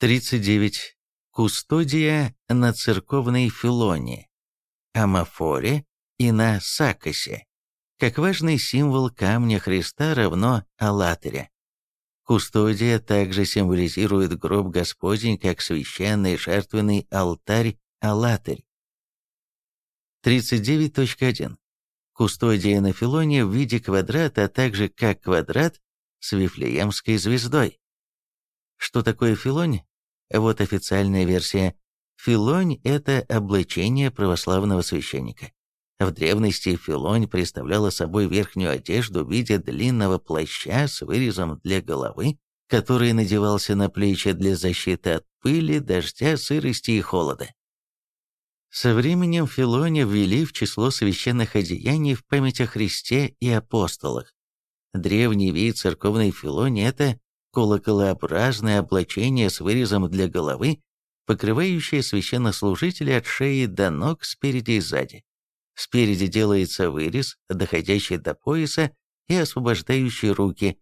39. Кустодия на церковной филоне, амафоре и на сакосе, как важный символ камня Христа равно аллатере. Кустодия также символизирует гроб Господень как священный жертвенный алтарь-аллатарь. 39.1. Кустодия на филоне в виде квадрата, а также как квадрат с Вифлеемской звездой. Что такое филонь? Вот официальная версия. Филонь – это облачение православного священника. В древности филонь представляла собой верхнюю одежду в виде длинного плаща с вырезом для головы, который надевался на плечи для защиты от пыли, дождя, сырости и холода. Со временем филоне ввели в число священных одеяний в память о Христе и апостолах. Древний вид церковной филони – это колоколообразное облачение с вырезом для головы, покрывающее священнослужителя от шеи до ног спереди и сзади. Спереди делается вырез, доходящий до пояса и освобождающий руки.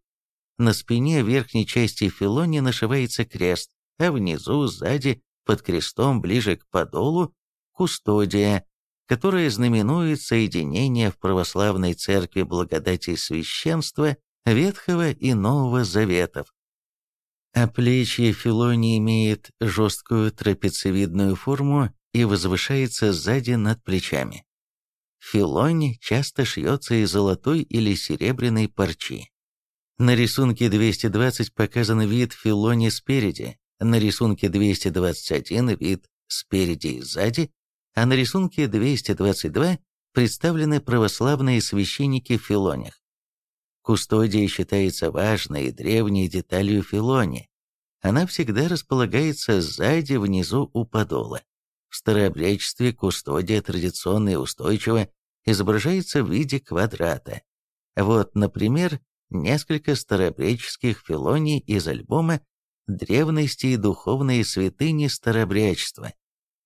На спине верхней части филони нашивается крест, а внизу, сзади, под крестом, ближе к подолу, кустодия, которая знаменует соединение в православной церкви благодати священства Ветхого и Нового Заветов. А плечье филони имеет жесткую трапециевидную форму и возвышается сзади над плечами. Филонь часто шьется из золотой или серебряной парчи. На рисунке 220 показан вид филони спереди, на рисунке 221 вид спереди и сзади, а на рисунке 222 представлены православные священники в филонях. Кустодия считается важной и древней деталью филони. Она всегда располагается сзади, внизу у подола. В старообрядчестве кустодия традиционно и устойчиво изображается в виде квадрата. Вот, например, несколько старообрядческих филоний из альбома «Древности и духовные святыни старообрядчества».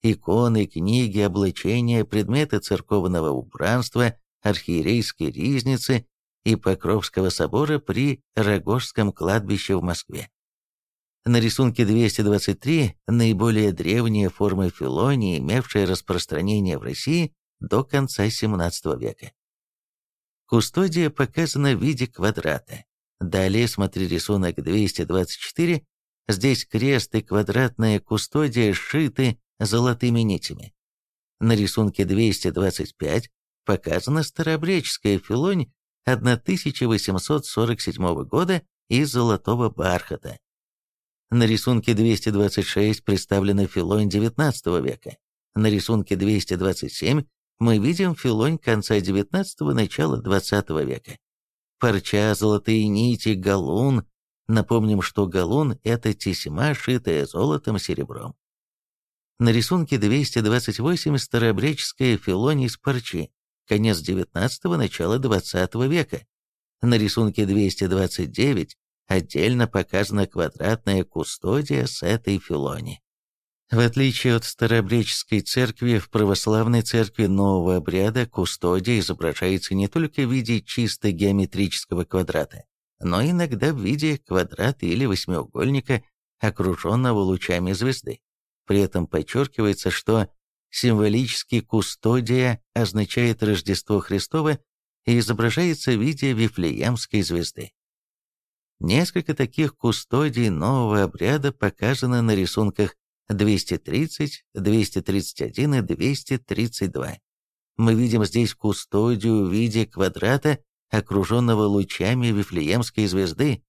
Иконы, книги, облачения, предметы церковного убранства, архиерейской ризницы и Покровского собора при Рогожском кладбище в Москве. На рисунке 223 наиболее древняя форма филонии, имевшая распространение в России до конца XVII века. Кустодия показана в виде квадрата. Далее смотри рисунок 224. Здесь крест и квадратная кустодия сшиты золотыми нитями. На рисунке 225 показана старообреческая филонь 1847 года из золотого бархата. На рисунке 226 представлена филонь XIX века. На рисунке 227 мы видим филонь конца XIX – начала XX века. Парча, золотые нити, галун. Напомним, что галун – это тесьма, шитая золотом, серебром. На рисунке 228 старообрядческая филонь из парчи, конец XIX – начало XX века. На рисунке 229 отдельно показана квадратная кустодия с этой филони. В отличие от старообрядческой церкви, в православной церкви нового обряда кустодия изображается не только в виде чисто геометрического квадрата, но иногда в виде квадрата или восьмиугольника, окруженного лучами звезды. При этом подчеркивается, что символически кустодия означает Рождество Христово и изображается в виде Вифлеемской звезды. Несколько таких кустодий нового обряда показано на рисунках 230, 231 и 232. Мы видим здесь кустодию в виде квадрата, окруженного лучами Вифлеемской звезды.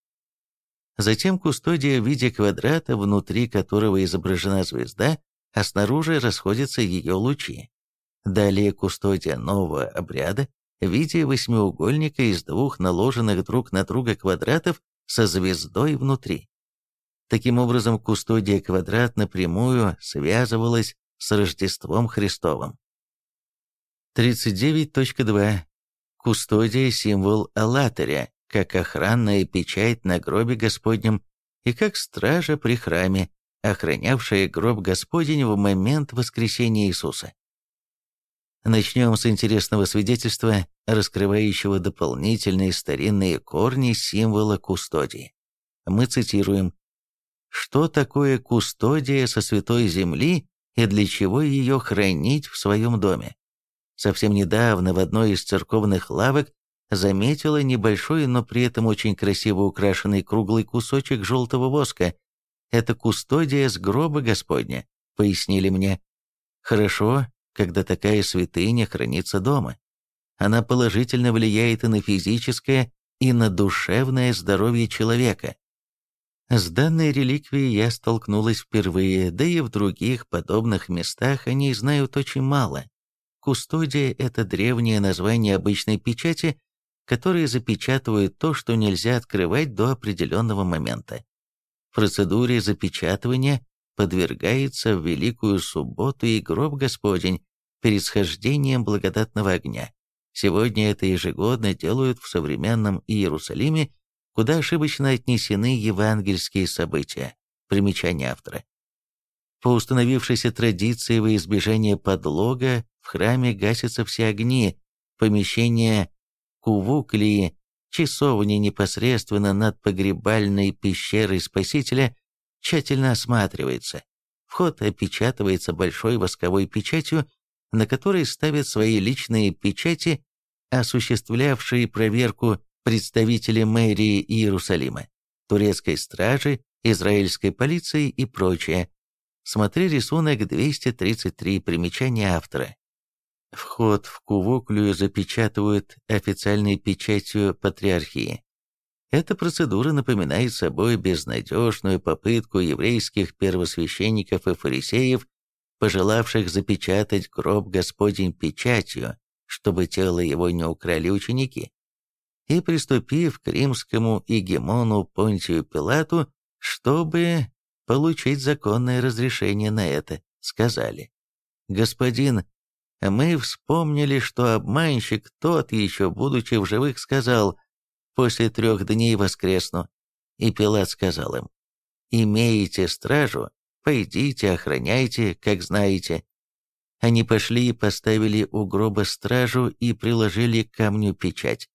Затем кустодия в виде квадрата, внутри которого изображена звезда, а снаружи расходятся ее лучи. Далее кустодия нового обряда в виде восьмиугольника из двух наложенных друг на друга квадратов со звездой внутри. Таким образом, кустодия квадрат напрямую связывалась с Рождеством Христовым. 39.2. Кустодия – символ Аллатаря, как охранная печать на гробе Господнем и как стража при храме, охранявшая гроб Господень в момент воскресения Иисуса. Начнем с интересного свидетельства, раскрывающего дополнительные старинные корни символа кустодии. Мы цитируем что такое кустодия со святой земли и для чего ее хранить в своем доме. Совсем недавно в одной из церковных лавок заметила небольшой, но при этом очень красиво украшенный круглый кусочек желтого воска. Это кустодия с гроба Господня, пояснили мне. Хорошо, когда такая святыня хранится дома. Она положительно влияет и на физическое, и на душевное здоровье человека. С данной реликвией я столкнулась впервые, да и в других подобных местах о ней знают очень мало. Кустодия – это древнее название обычной печати, которые запечатывают то, что нельзя открывать до определенного момента. Процедуре запечатывания подвергается в Великую Субботу и гроб Господень перед схождением благодатного огня. Сегодня это ежегодно делают в современном Иерусалиме куда ошибочно отнесены евангельские события. Примечание автора. По установившейся традиции во избежание подлога в храме гасятся все огни, помещение кувуклии, часовни непосредственно над погребальной пещерой Спасителя тщательно осматривается. Вход опечатывается большой восковой печатью, на которой ставят свои личные печати, осуществлявшие проверку представители мэрии Иерусалима, турецкой стражи, израильской полиции и прочее. Смотри рисунок 233, примечание автора. Вход в Кувоклю запечатывают официальной печатью патриархии. Эта процедура напоминает собой безнадежную попытку еврейских первосвященников и фарисеев, пожелавших запечатать гроб Господень печатью, чтобы тело его не украли ученики и приступив к римскому егемону Понтию Пилату, чтобы получить законное разрешение на это, сказали, «Господин, мы вспомнили, что обманщик тот, еще будучи в живых, сказал, «После трех дней воскресну». И Пилат сказал им, «Имеете стражу, пойдите, охраняйте, как знаете». Они пошли и поставили у гроба стражу и приложили к камню печать.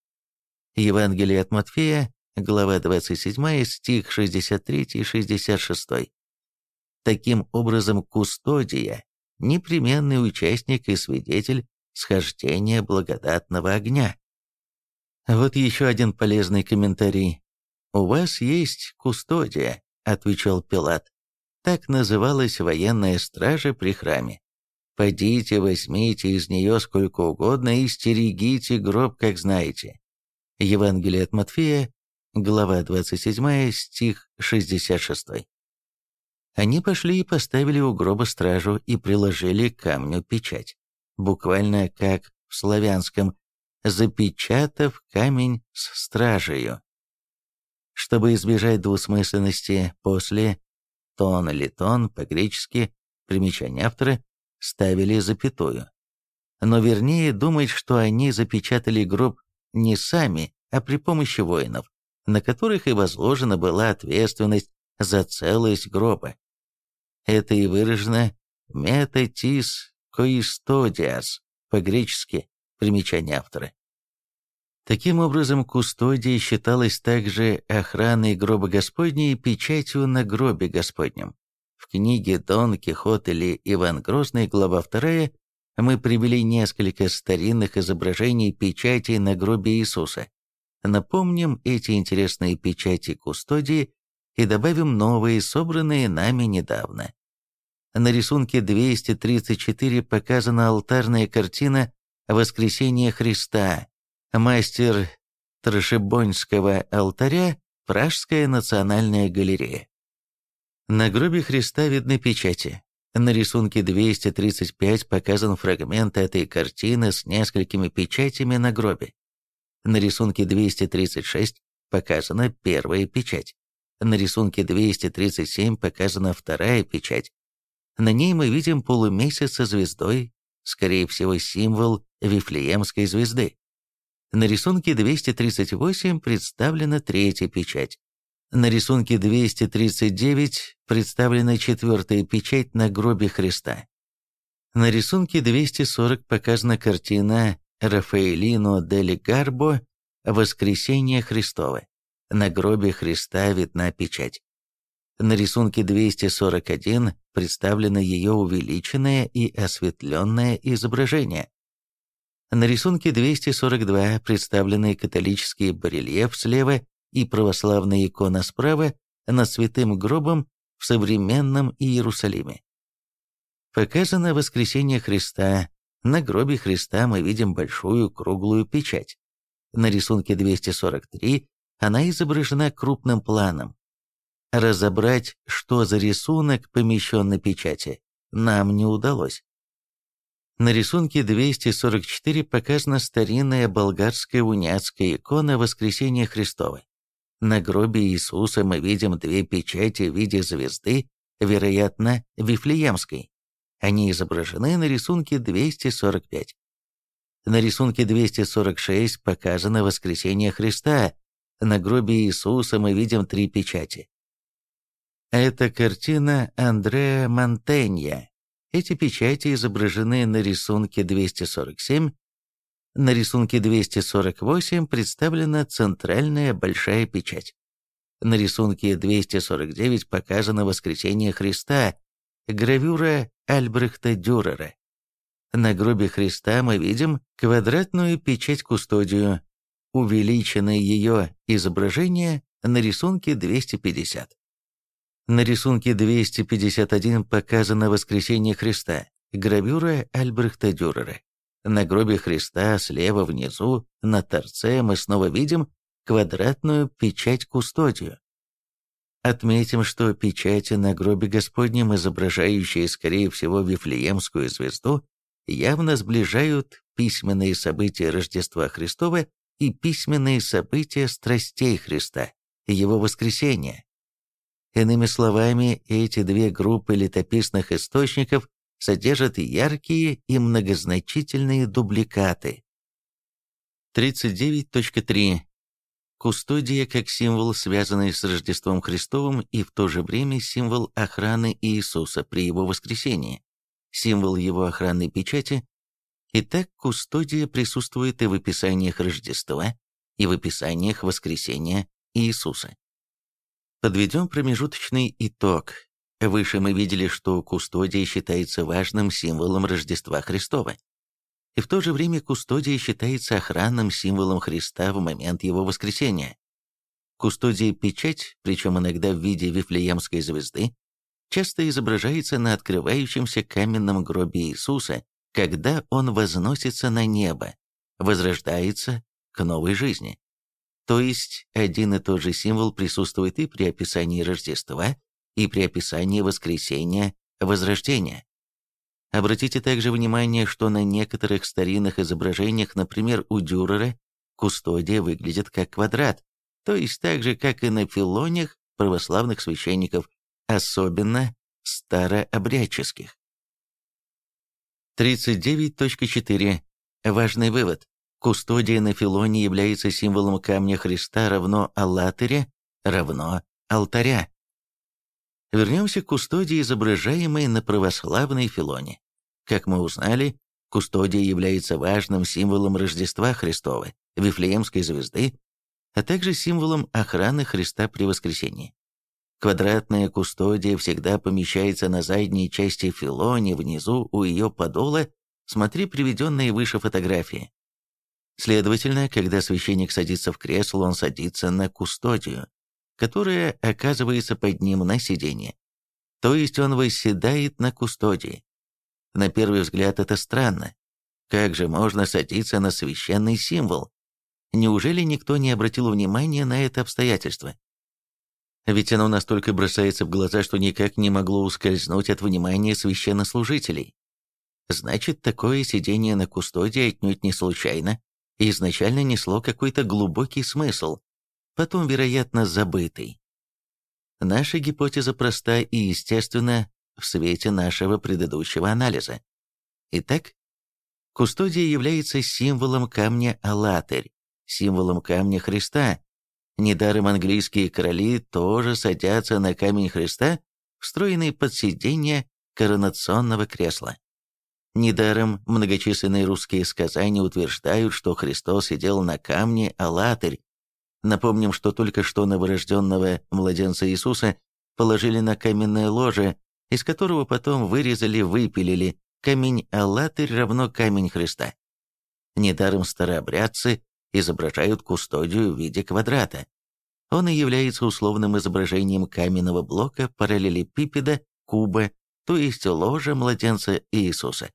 Евангелие от Матфея, глава 27, стих 63 и 66. Таким образом, кустодия – непременный участник и свидетель схождения благодатного огня. Вот еще один полезный комментарий. «У вас есть кустодия», – отвечал Пилат. Так называлась военная стража при храме. «Пойдите, возьмите из нее сколько угодно и стерегите гроб, как знаете. Евангелие от Матфея, глава 27, стих 66. Они пошли и поставили у гроба стражу и приложили камню печать, буквально как в славянском, запечатав камень с стражею. Чтобы избежать двусмысленности после «тон» или «тон» по-гречески, примечание автора, ставили запятую. Но вернее думать, что они запечатали гроб не сами, а при помощи воинов, на которых и возложена была ответственность за целость гроба. Это и выражено «метатис коистодиас» по-гречески, примечание автора. Таким образом, кустодия считалась также охраной гроба Господня и печатью на гробе Господнем. В книге «Дон Кихот» или «Иван Грозный», глава 2, мы привели несколько старинных изображений печати на гробе Иисуса. Напомним эти интересные печати кустодии и добавим новые, собранные нами недавно. На рисунке 234 показана алтарная картина «Воскресение Христа», мастер Трошебонского алтаря, Пражская национальная галерея. На гробе Христа видны печати. На рисунке 235 показан фрагмент этой картины с несколькими печатями на гробе. На рисунке 236 показана первая печать. На рисунке 237 показана вторая печать. На ней мы видим полумесяц со звездой, скорее всего символ Вифлеемской звезды. На рисунке 238 представлена третья печать. На рисунке 239 представлена четвертая печать на гробе Христа. На рисунке 240 показана картина Рафаэлино дель Гарбо «Воскресение Христово». На гробе Христа видна печать. На рисунке 241 представлено ее увеличенное и осветленное изображение. На рисунке 242 представлены католический барельеф слева и православная икона справа над святым гробом в современном Иерусалиме. Показано воскресение Христа. На гробе Христа мы видим большую круглую печать. На рисунке 243 она изображена крупным планом. Разобрать, что за рисунок помещен на печати, нам не удалось. На рисунке 244 показана старинная болгарская уняцкая икона Воскресения Христова. На гробе Иисуса мы видим две печати в виде звезды, вероятно, Вифлеемской. Они изображены на рисунке 245. На рисунке 246 показано воскресение Христа. На гробе Иисуса мы видим три печати. Это картина Андреа Монтенья. Эти печати изображены на рисунке 247. На рисунке 248 представлена центральная большая печать. На рисунке 249 показано воскресение Христа, гравюра Альбрехта Дюрера. На гробе Христа мы видим квадратную печать-кустодию, увеличенное ее изображение на рисунке 250. На рисунке 251 показано воскресение Христа, гравюра Альбрехта Дюрера. На гробе Христа слева внизу, на торце, мы снова видим квадратную печать-кустодию. Отметим, что печати на гробе Господнем, изображающие, скорее всего, Вифлеемскую звезду, явно сближают письменные события Рождества Христова и письменные события страстей Христа, Его воскресения, Иными словами, эти две группы летописных источников содержат яркие и многозначительные дубликаты. 39.3. Кустодия как символ, связанный с Рождеством Христовым и в то же время символ охраны Иисуса при его воскресении, символ его охранной печати. Итак, кустодия присутствует и в описаниях Рождества, и в описаниях воскресения Иисуса. Подведем промежуточный итог. Выше мы видели, что кустодия считается важным символом Рождества Христова. И в то же время кустодия считается охранным символом Христа в момент его воскресения. Кустодия печать, причем иногда в виде Вифлеемской звезды, часто изображается на открывающемся каменном гробе Иисуса, когда он возносится на небо, возрождается к новой жизни. То есть один и тот же символ присутствует и при описании Рождества, и при описании воскресения, возрождения. Обратите также внимание, что на некоторых старинных изображениях, например, у Дюрера, кустодия выглядит как квадрат, то есть так же, как и на филонях православных священников, особенно старообрядческих. 39.4. Важный вывод. Кустодия на Филоне является символом камня Христа равно Аллатыря, равно алтаря. Вернемся к кустодии, изображаемой на православной Филоне. Как мы узнали, кустодия является важным символом Рождества Христова, Вифлеемской звезды, а также символом охраны Христа при воскресении. Квадратная кустодия всегда помещается на задней части Филони, внизу у ее подола, смотри приведенные выше фотографии. Следовательно, когда священник садится в кресло, он садится на кустодию, которая оказывается под ним на сиденье. То есть он восседает на кустодии. На первый взгляд это странно. Как же можно садиться на священный символ? Неужели никто не обратил внимания на это обстоятельство? Ведь оно настолько бросается в глаза, что никак не могло ускользнуть от внимания священнослужителей. Значит, такое сидение на кустодии отнюдь не случайно, изначально несло какой-то глубокий смысл, потом, вероятно, забытый. Наша гипотеза проста и естественна в свете нашего предыдущего анализа. Итак, кустодия является символом камня Алатырь, символом камня Христа. Недаром английские короли тоже садятся на камень Христа, встроенный под сиденье коронационного кресла. Недаром многочисленные русские сказания утверждают, что Христос сидел на камне Алатырь. Напомним, что только что новорожденного младенца Иисуса положили на каменное ложе, из которого потом вырезали, выпилили камень Аллатырь равно камень Христа. Недаром старообрядцы изображают кустодию в виде квадрата. Он и является условным изображением каменного блока параллелепипеда, куба, то есть ложа младенца Иисуса.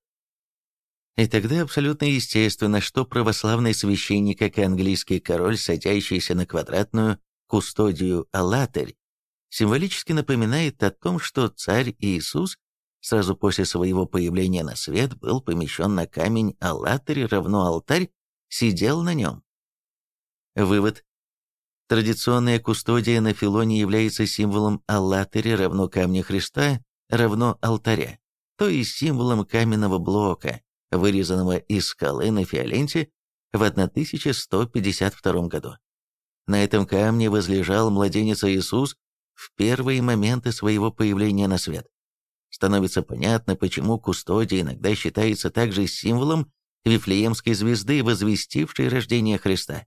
И тогда абсолютно естественно, что православный священник, как и английский король, садящийся на квадратную кустодию Аллатырь, символически напоминает о том, что царь Иисус сразу после своего появления на свет был помещен на камень Аллатырь равно алтарь, сидел на нем. Вывод. Традиционная кустодия на Филоне является символом Аллатыря равно камня Христа равно алтаря, то есть символом каменного блока, вырезанного из скалы на Фиоленте в 1152 году. На этом камне возлежал младенец Иисус в первые моменты своего появления на свет. Становится понятно, почему кустодия иногда считается также символом Вифлеемской звезды, возвестившей рождение Христа.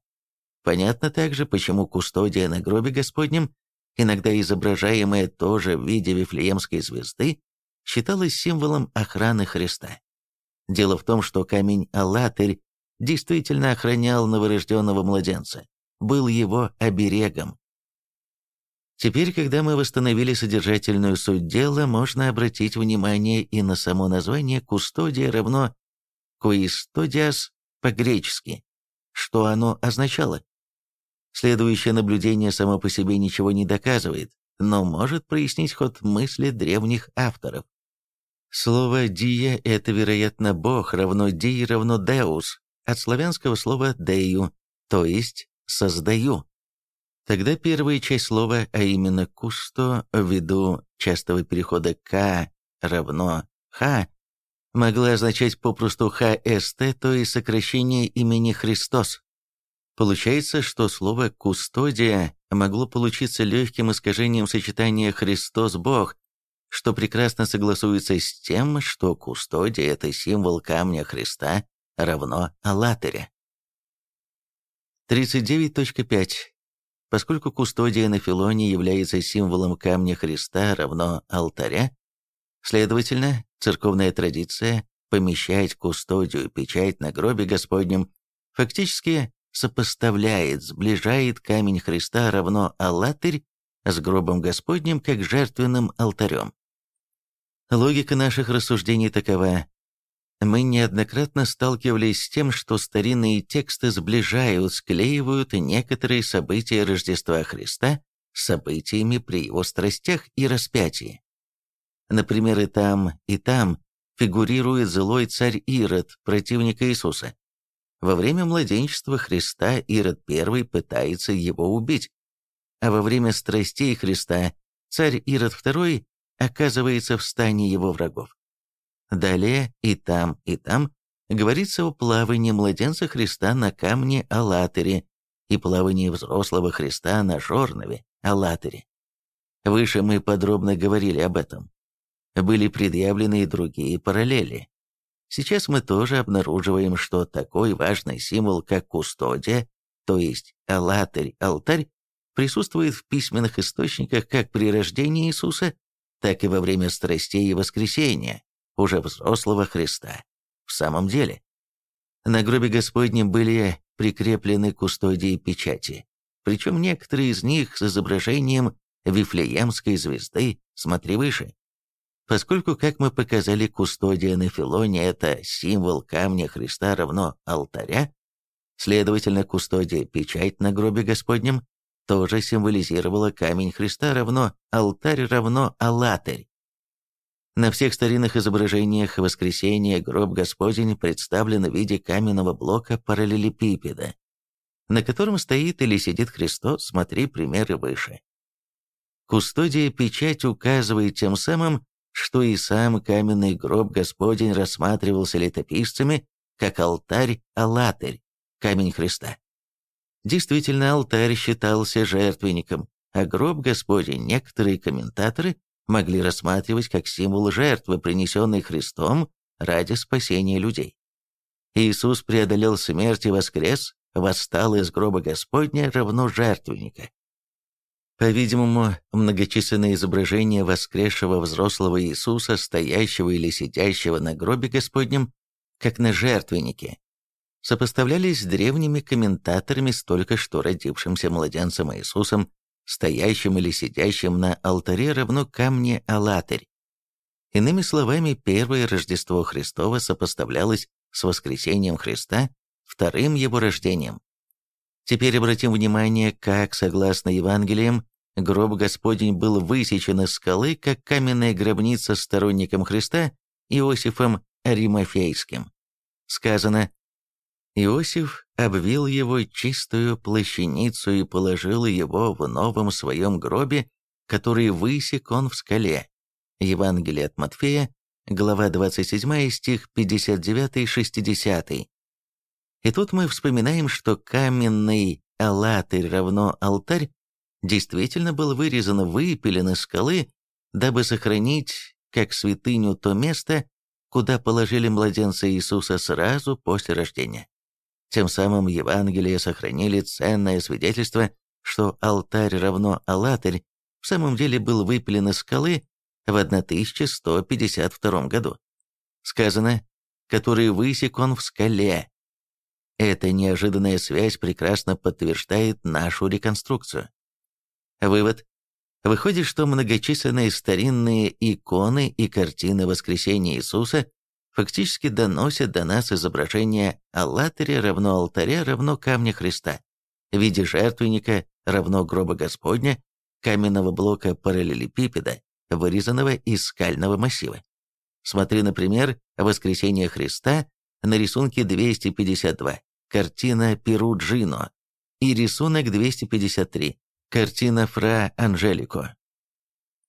Понятно также, почему кустодия на гробе Господнем, иногда изображаемая тоже в виде Вифлеемской звезды, считалась символом охраны Христа. Дело в том, что камень Аллатырь действительно охранял новорожденного младенца, был его оберегом. Теперь, когда мы восстановили содержательную суть дела, можно обратить внимание и на само название «кустодия» равно «куистодиас» по-гречески. Что оно означало? Следующее наблюдение само по себе ничего не доказывает, но может прояснить ход мысли древних авторов. Слово «дия» — это, вероятно, «бог» равно «ди» равно «деус», от славянского слова «дею», то есть «создаю». Тогда первая часть слова, а именно «кусто», ввиду частого перехода «к» равно «х», могла означать попросту «хст», то есть сокращение имени Христос. Получается, что слово «кустодия» могло получиться легким искажением сочетания «Христос-Бог», что прекрасно согласуется с тем, что кустодия – это символ камня Христа, равно Аллатыря. 39.5. Поскольку кустодия на Филоне является символом камня Христа равно алтаря, следовательно, церковная традиция помещать кустодию печать на гробе Господнем фактически сопоставляет, сближает камень Христа равно Аллатырь с гробом Господним как жертвенным алтарем. Логика наших рассуждений такова. Мы неоднократно сталкивались с тем, что старинные тексты сближают, склеивают некоторые события Рождества Христа с событиями при его страстях и распятии. Например, и там, и там фигурирует злой царь Ирод, противник Иисуса. Во время младенчества Христа Ирод I пытается его убить, а во время страстей Христа царь Ирод II оказывается в стане его врагов. Далее и там, и там говорится о плавании младенца Христа на камне Аллатыре и плавании взрослого Христа на Жорнове, Аллатыре. Выше мы подробно говорили об этом. Были предъявлены и другие параллели. Сейчас мы тоже обнаруживаем, что такой важный символ, как кустодия, то есть Аллатырь, алтарь, присутствует в письменных источниках как при рождении Иисуса, так и во время страстей и воскресения, уже взрослого Христа. В самом деле, на гробе Господнем были прикреплены кустодии печати, причем некоторые из них с изображением Вифлеемской звезды, смотри выше. Поскольку, как мы показали, кустодия на Филоне – это символ камня Христа равно алтаря, следовательно, кустодия печать на гробе Господнем тоже символизировала камень Христа равно алтарь равно аллатырь. На всех старинных изображениях воскресения гроб Господень представлен в виде каменного блока параллелепипеда, на котором стоит или сидит Христос, смотри примеры выше. Кустодия печать указывает тем самым, что и сам каменный гроб Господень рассматривался летописцами как алтарь-аллатырь, камень Христа. Действительно, алтарь считался жертвенником, а гроб Господень некоторые комментаторы могли рассматривать как символ жертвы, принесенной Христом ради спасения людей. Иисус преодолел смерть и воскрес, восстал из гроба Господня равно жертвенника. По-видимому, многочисленные изображения воскресшего взрослого Иисуса, стоящего или сидящего на гробе Господнем, как на жертвеннике, сопоставлялись с древними комментаторами с только что родившимся младенцем Иисусом, стоящим или сидящим на алтаре равно камне Алатырь. Иными словами, первое Рождество Христово сопоставлялось с воскресением Христа, вторым его рождением. Теперь обратим внимание, как, согласно Евангелиям, гроб Господень был высечен из скалы, как каменная гробница сторонником Христа Иосифом Аримофейским. Сказано, Иосиф обвил его чистую плащаницу и положил его в новом своем гробе, который высек он в скале. Евангелие от Матфея, глава 27, стих 59-60. И тут мы вспоминаем, что каменный алатырь равно алтарь действительно был вырезан, выпилен из скалы, дабы сохранить как святыню то место, куда положили младенца Иисуса сразу после рождения. Тем самым Евангелие сохранили ценное свидетельство, что алтарь равно алатырь в самом деле был выпилен из скалы в 1152 году. Сказано, который высек он в скале, эта неожиданная связь прекрасно подтверждает нашу реконструкцию. Вывод. Выходит, что многочисленные старинные иконы и картины воскресения Иисуса фактически доносят до нас изображение Аллатыря равно алтаря равно камня Христа, в виде жертвенника равно гроба Господня, каменного блока параллелепипеда, вырезанного из скального массива. Смотри, например, «Воскресение Христа» на рисунке 252, картина Перуджино, и рисунок 253, картина Фра Анжелико.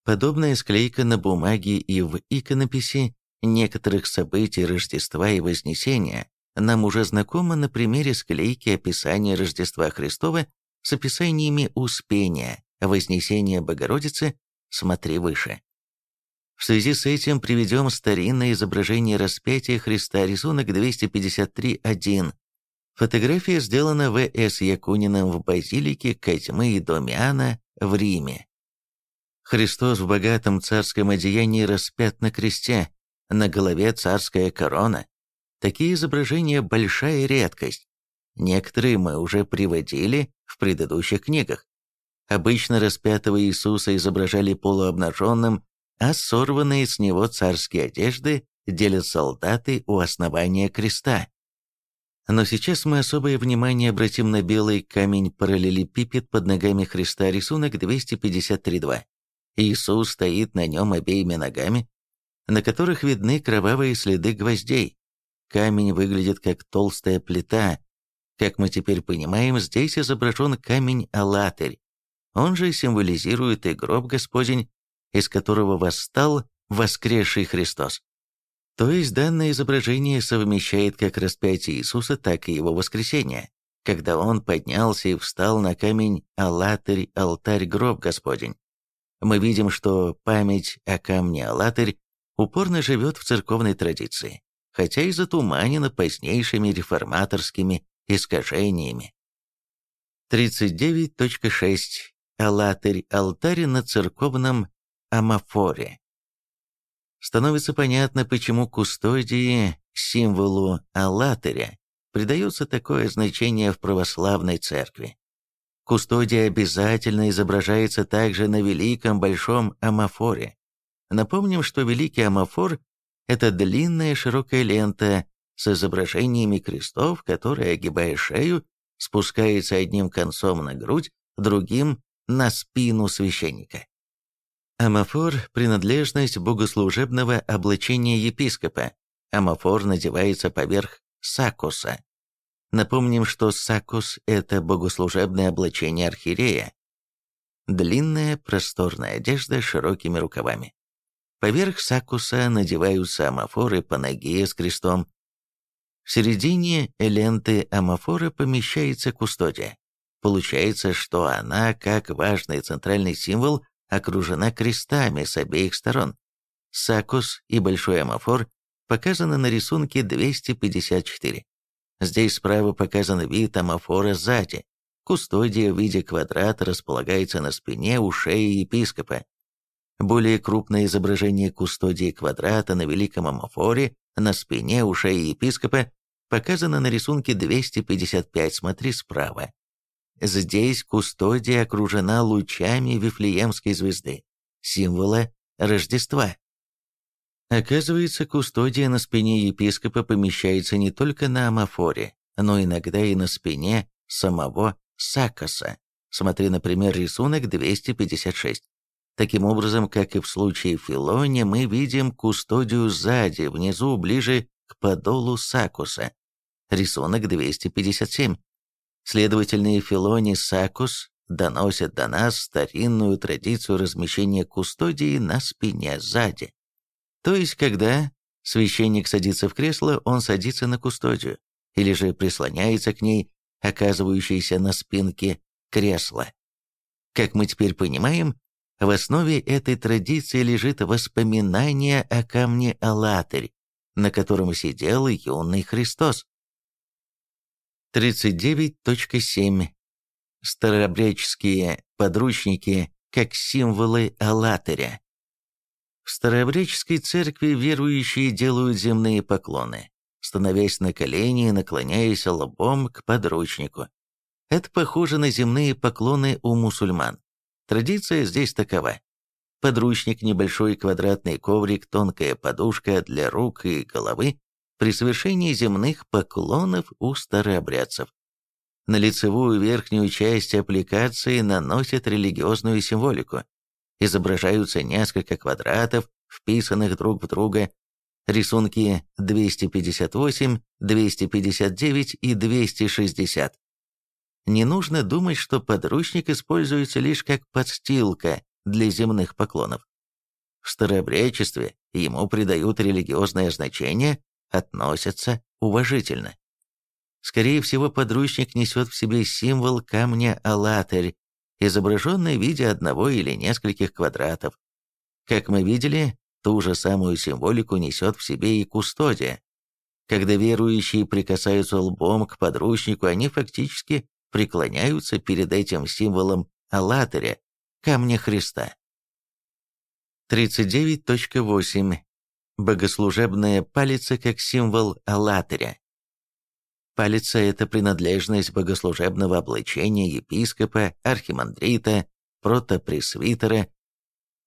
Подобная склейка на бумаге и в иконописи некоторых событий Рождества и Вознесения нам уже знакома на примере склейки описания Рождества Христова с описаниями Успения, Вознесения Богородицы, смотри выше. В связи с этим приведем старинное изображение распятия Христа, рисунок 253.1. Фотография сделана В.С. Якуниным в базилике Козьмы и Домиана в Риме. Христос в богатом царском одеянии распят на кресте, на голове царская корона. Такие изображения – большая редкость. Некоторые мы уже приводили в предыдущих книгах. Обычно распятого Иисуса изображали полуобнаженным а сорванные с него царские одежды делят солдаты у основания креста. Но сейчас мы особое внимание обратим на белый камень-параллелепипед под ногами Христа, рисунок 253.2. Иисус стоит на нем обеими ногами, на которых видны кровавые следы гвоздей. Камень выглядит как толстая плита. Как мы теперь понимаем, здесь изображен камень-алатырь. Он же символизирует и гроб Господень, из которого восстал воскресший Христос. То есть данное изображение совмещает как распятие Иисуса, так и его воскресение, когда он поднялся и встал на камень Алатырь, алтарь, гроб Господень. Мы видим, что память о камне Алатырь упорно живет в церковной традиции, хотя и затуманена позднейшими реформаторскими искажениями. 39.6. Алатырь, алтарь на церковном амафоре. Становится понятно, почему кустодии, символу Аллатыря, придается такое значение в православной церкви. Кустодия обязательно изображается также на Великом Большом Амафоре. Напомним, что Великий Амафор – это длинная широкая лента с изображениями крестов, которая, огибая шею, спускается одним концом на грудь, другим – на спину священника. Амафор – принадлежность богослужебного облачения епископа. Амафор надевается поверх сакуса. Напомним, что сакус – это богослужебное облачение архиерея. Длинная просторная одежда с широкими рукавами. Поверх сакуса надеваются амафоры по ноге с крестом. В середине ленты амафора помещается кустодия. Получается, что она, как важный центральный символ, окружена крестами с обеих сторон. Сакус и большой амафор показаны на рисунке 254. Здесь справа показан вид амафора сзади. Кустодия в виде квадрата располагается на спине у шеи епископа. Более крупное изображение кустодии квадрата на великом амофоре на спине у шеи епископа показано на рисунке 255, смотри справа. Здесь кустодия окружена лучами Вифлеемской звезды, символа Рождества. Оказывается, кустодия на спине епископа помещается не только на амофоре, но иногда и на спине самого Сакоса. Смотри, например, рисунок 256. Таким образом, как и в случае Филони, мы видим кустодию сзади, внизу, ближе к подолу Сакуса. Рисунок 257. Следовательно, и Филони Сакус доносят до нас старинную традицию размещения кустодии на спине сзади. То есть, когда священник садится в кресло, он садится на кустодию, или же прислоняется к ней, оказывающейся на спинке кресла. Как мы теперь понимаем, в основе этой традиции лежит воспоминание о камне Алатырь, на котором сидел юный Христос. 39.7. Старообрядческие подручники как символы Алатыря. В старообрядческой церкви верующие делают земные поклоны, становясь на колени и наклоняясь лбом к подручнику. Это похоже на земные поклоны у мусульман. Традиция здесь такова. Подручник, небольшой квадратный коврик, тонкая подушка для рук и головы при совершении земных поклонов у старообрядцев. На лицевую верхнюю часть аппликации наносят религиозную символику. Изображаются несколько квадратов, вписанных друг в друга, рисунки 258, 259 и 260. Не нужно думать, что подручник используется лишь как подстилка для земных поклонов. В старообрядчестве ему придают религиозное значение, относятся уважительно. Скорее всего, подручник несет в себе символ камня Алатырь, изображенный в виде одного или нескольких квадратов. Как мы видели, ту же самую символику несет в себе и кустодия. Когда верующие прикасаются лбом к подручнику, они фактически преклоняются перед этим символом Аллатыря, камня Христа. 39.8. Богослужебная палица как символ Аллатыря. Палица – это принадлежность богослужебного облачения епископа, архимандрита, протопресвитера,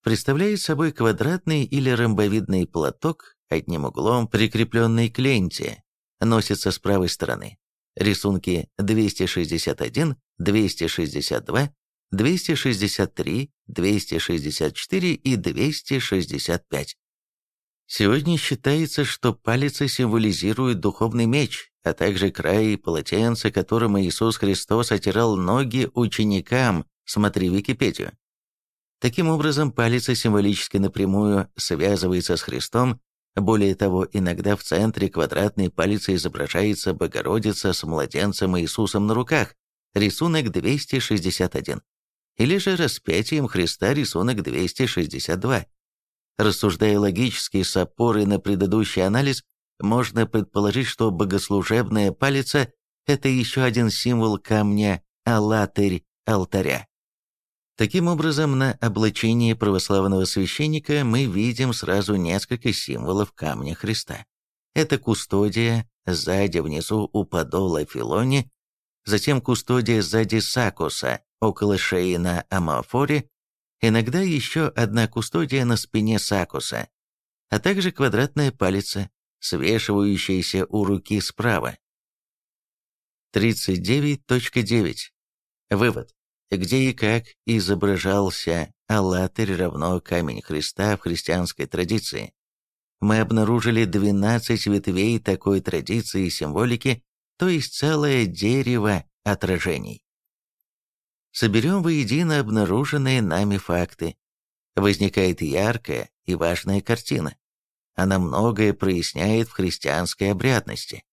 представляет собой квадратный или ромбовидный платок, одним углом прикрепленный к ленте, носится с правой стороны рисунки 261, 262, 263, 264 и 265. Сегодня считается, что палец символизирует духовный меч, а также край и полотенце, которым Иисус Христос отирал ноги ученикам, смотри Википедию. Таким образом, палец символически напрямую связывается с Христом, более того, иногда в центре квадратной палицы изображается Богородица с младенцем Иисусом на руках, рисунок 261, или же распятием Христа, рисунок 262. Рассуждая логически с опорой на предыдущий анализ, можно предположить, что богослужебная палица – это еще один символ камня «Аллатырь» алтаря. Таким образом, на облачении православного священника мы видим сразу несколько символов камня Христа. Это кустодия сзади внизу у подола Филони, затем кустодия сзади Сакуса, около шеи на Амафоре, иногда еще одна кустодия на спине Сакуса, а также квадратная палица, свешивающаяся у руки справа. 39.9. Вывод где и как изображался Аллатырь равно камень Христа в христианской традиции. Мы обнаружили 12 ветвей такой традиции и символики, то есть целое дерево отражений. Соберем воедино обнаруженные нами факты. Возникает яркая и важная картина. Она многое проясняет в христианской обрядности.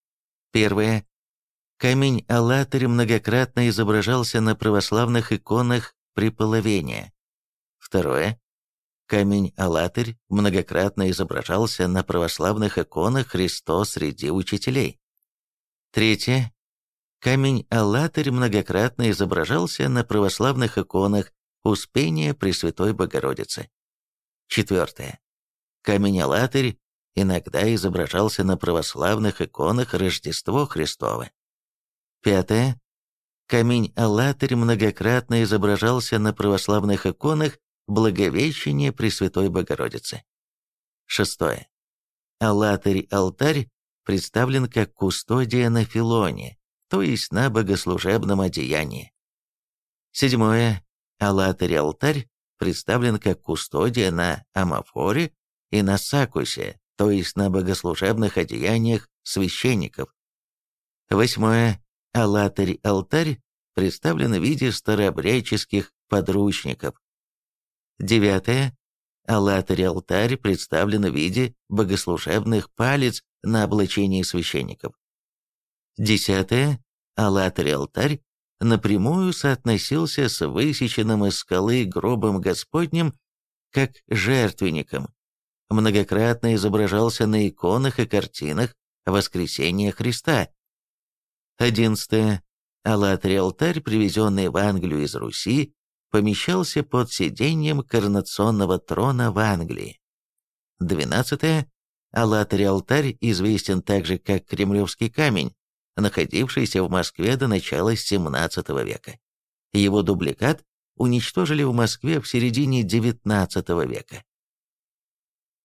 Первое. Камень Аллатырь многократно изображался на православных иконах приполовения. Второе. Камень Аллатырь многократно изображался на православных иконах Христос среди учителей. Третье. Камень-аллатырь многократно изображался на православных иконах Успения Пресвятой Богородицы. Четвертое. Камень-аллатырь иногда изображался на православных иконах Рождество Христово. Пятое. Камень-аллатырь многократно изображался на православных иконах Благовещения Пресвятой Богородицы. Шестое. Аллатырь-алтарь представлен как кустодия на филоне, то есть на богослужебном одеянии. Седьмое. Аллатырь-алтарь представлен как кустодия на амафоре и на сакусе, то есть на богослужебных одеяниях священников. Восьмое. Аллатырь-алтарь представлен в виде старообрядческих подручников. Девятое. Аллатырь-алтарь представлен в виде богослужебных палец на облачении священников. Десятое. Аллатырь-алтарь напрямую соотносился с высеченным из скалы гробом Господним как жертвенником. Многократно изображался на иконах и картинах воскресения Христа. Одиннадцатое. Аллатырь-алтарь, привезенный в Англию из Руси, помещался под сиденьем коронационного трона в Англии. Двенадцатое. Аллатырь-алтарь известен также как Кремлевский камень, находившийся в Москве до начала XVII века. Его дубликат уничтожили в Москве в середине XIX века.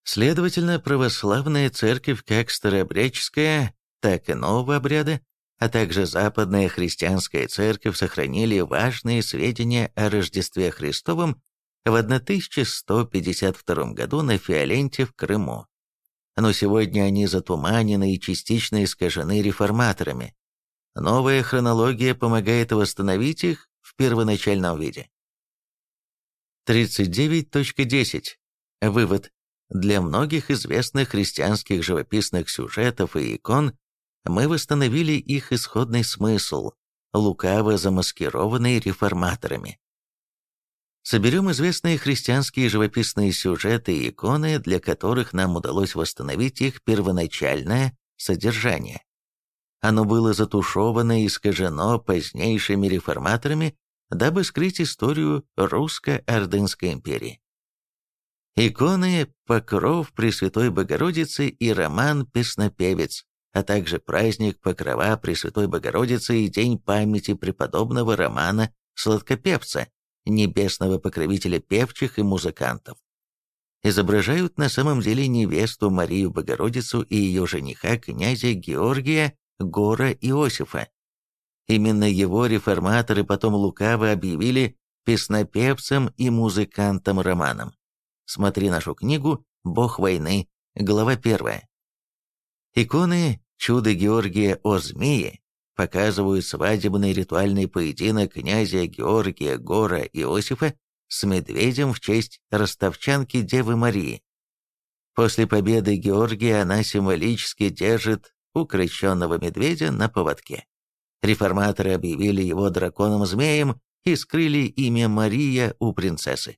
Следовательно, православная церковь как старообрядческая, так и нового обряда а также Западная христианская церковь сохранили важные сведения о Рождестве Христовом в 1152 году на Фиоленте в Крыму. Но сегодня они затуманены и частично искажены реформаторами. Новая хронология помогает восстановить их в первоначальном виде. 39.10. Вывод. Для многих известных христианских живописных сюжетов и икон мы восстановили их исходный смысл, лукаво замаскированный реформаторами. Соберем известные христианские живописные сюжеты и иконы, для которых нам удалось восстановить их первоначальное содержание. Оно было затушевано и искажено позднейшими реформаторами, дабы скрыть историю русско-ордынской империи. Иконы «Покров Пресвятой Богородицы» и роман «Песнопевец» а также праздник Покрова Пресвятой Богородицы и День памяти преподобного Романа Сладкопевца, небесного покровителя певчих и музыкантов. Изображают на самом деле невесту Марию Богородицу и ее жениха князя Георгия Гора Иосифа. Именно его реформаторы потом лукаво объявили песнопевцем и музыкантом Романом. Смотри нашу книгу «Бог войны», глава первая. Иконы «Чудо Георгия о змее» показывают свадебный ритуальный поединок князя Георгия Гора Иосифа с медведем в честь ростовчанки Девы Марии. После победы Георгия она символически держит укращенного медведя на поводке. Реформаторы объявили его драконом-змеем и скрыли имя Мария у принцессы.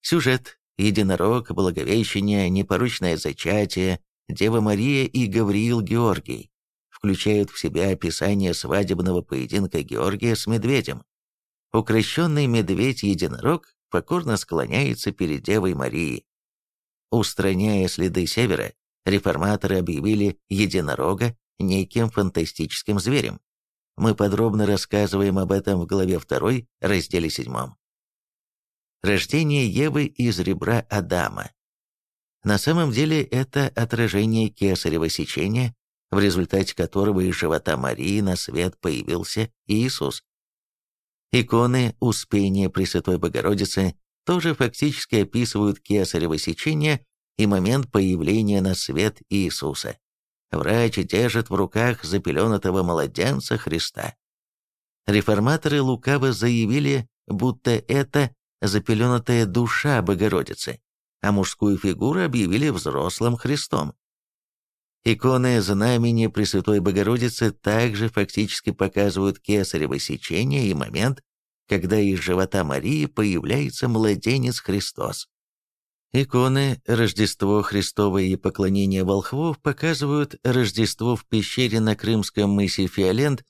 Сюжет «Единорог», «Благовещение», «Непоручное зачатие», Дева Мария и Гавриил Георгий включают в себя описание свадебного поединка Георгия с медведем. Укращенный медведь-единорог покорно склоняется перед Девой Марией. Устраняя следы севера, реформаторы объявили единорога неким фантастическим зверем. Мы подробно рассказываем об этом в главе 2, разделе 7. Рождение Евы из ребра Адама. На самом деле это отражение кесарево сечения, в результате которого из живота Марии на свет появился Иисус. Иконы Успения Пресвятой Богородицы тоже фактически описывают кесарево сечение и момент появления на свет Иисуса. Врач держит в руках запеленатого младенца Христа. Реформаторы лукаво заявили, будто это запеленатая душа Богородицы, а мужскую фигуру объявили взрослым Христом. Иконы знамени Пресвятой Богородицы также фактически показывают кесарево сечение и момент, когда из живота Марии появляется младенец Христос. Иконы Рождество Христово и поклонение волхвов показывают Рождество в пещере на крымском мысе Фиолент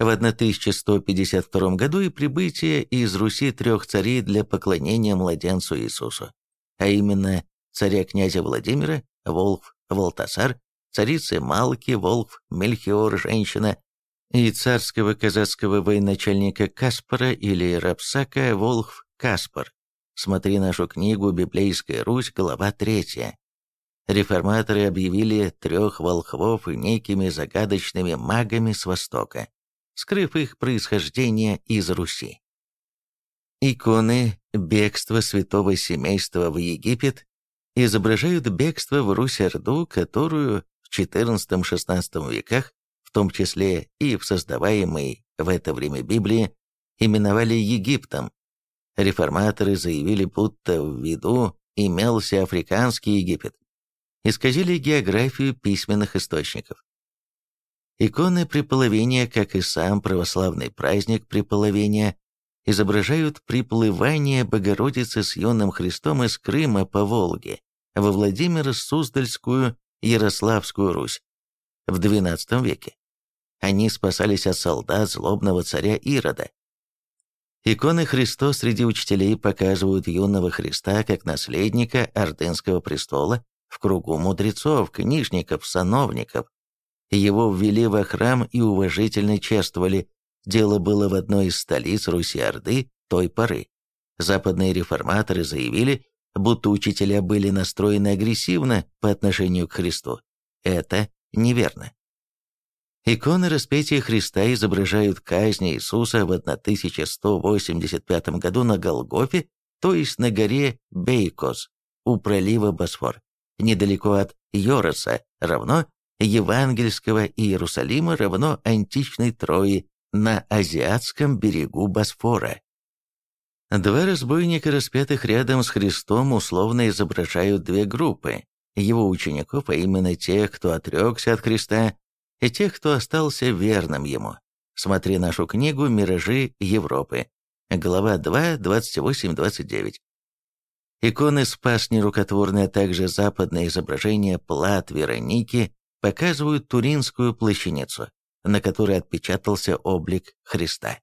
в 1152 году и прибытие из Руси трех царей для поклонения младенцу Иисусу, а именно царя-князя Владимира, Волхв Волтасар, царицы Малки, Волхв, Мельхиор, женщина, и царского казацкого военачальника Каспара или Рапсака, Волхв Каспар. Смотри нашу книгу «Библейская Русь», глава 3. Реформаторы объявили трех волхвов некими загадочными магами с Востока скрыв их происхождение из Руси. Иконы бегства святого семейства в Египет изображают бегство в Русь-Орду, которую в XIV-XVI веках, в том числе и в создаваемой в это время Библии, именовали Египтом. Реформаторы заявили, будто в виду имелся африканский Египет. Исказили географию письменных источников. Иконы Преполовения, как и сам православный праздник Преполовения, изображают приплывание Богородицы с юным Христом из Крыма по Волге во Владимиро-Суздальскую Ярославскую Русь в XII веке. Они спасались от солдат злобного царя Ирода. Иконы Христос среди учителей показывают юного Христа как наследника Ордынского престола в кругу мудрецов, книжников, сановников, его ввели во храм и уважительно чествовали. Дело было в одной из столиц Руси-Орды той поры. Западные реформаторы заявили, будто учителя были настроены агрессивно по отношению к Христу. Это неверно. Иконы распятия Христа изображают казнь Иисуса в 1185 году на Голгофе, то есть на горе Бейкос, у пролива Босфор, недалеко от Йороса, равно евангельского Иерусалима равно античной Трои на азиатском берегу Босфора. Два разбойника, распятых рядом с Христом, условно изображают две группы его учеников, а именно тех, кто отрекся от Христа, и тех, кто остался верным ему. Смотри нашу книгу «Миражи Европы», глава 2, 28-29. Иконы Спас нерукотворные, также западное изображение плат Вероники показывают Туринскую плащаницу, на которой отпечатался облик Христа.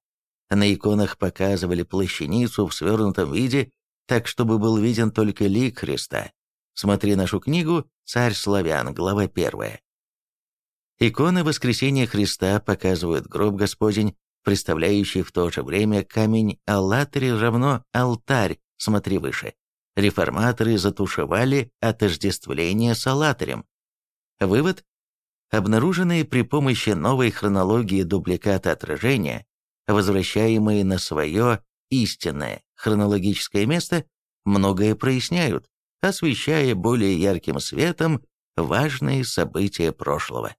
На иконах показывали плащаницу в свернутом виде, так чтобы был виден только лик Христа. Смотри нашу книгу «Царь славян», глава 1. Иконы Воскресения Христа показывают гроб Господень, представляющий в то же время камень Аллатари равно алтарь, смотри выше. Реформаторы затушевали отождествление с Аллатарем. Вывод обнаруженные при помощи новой хронологии дубликата отражения, возвращаемые на свое истинное хронологическое место, многое проясняют, освещая более ярким светом важные события прошлого.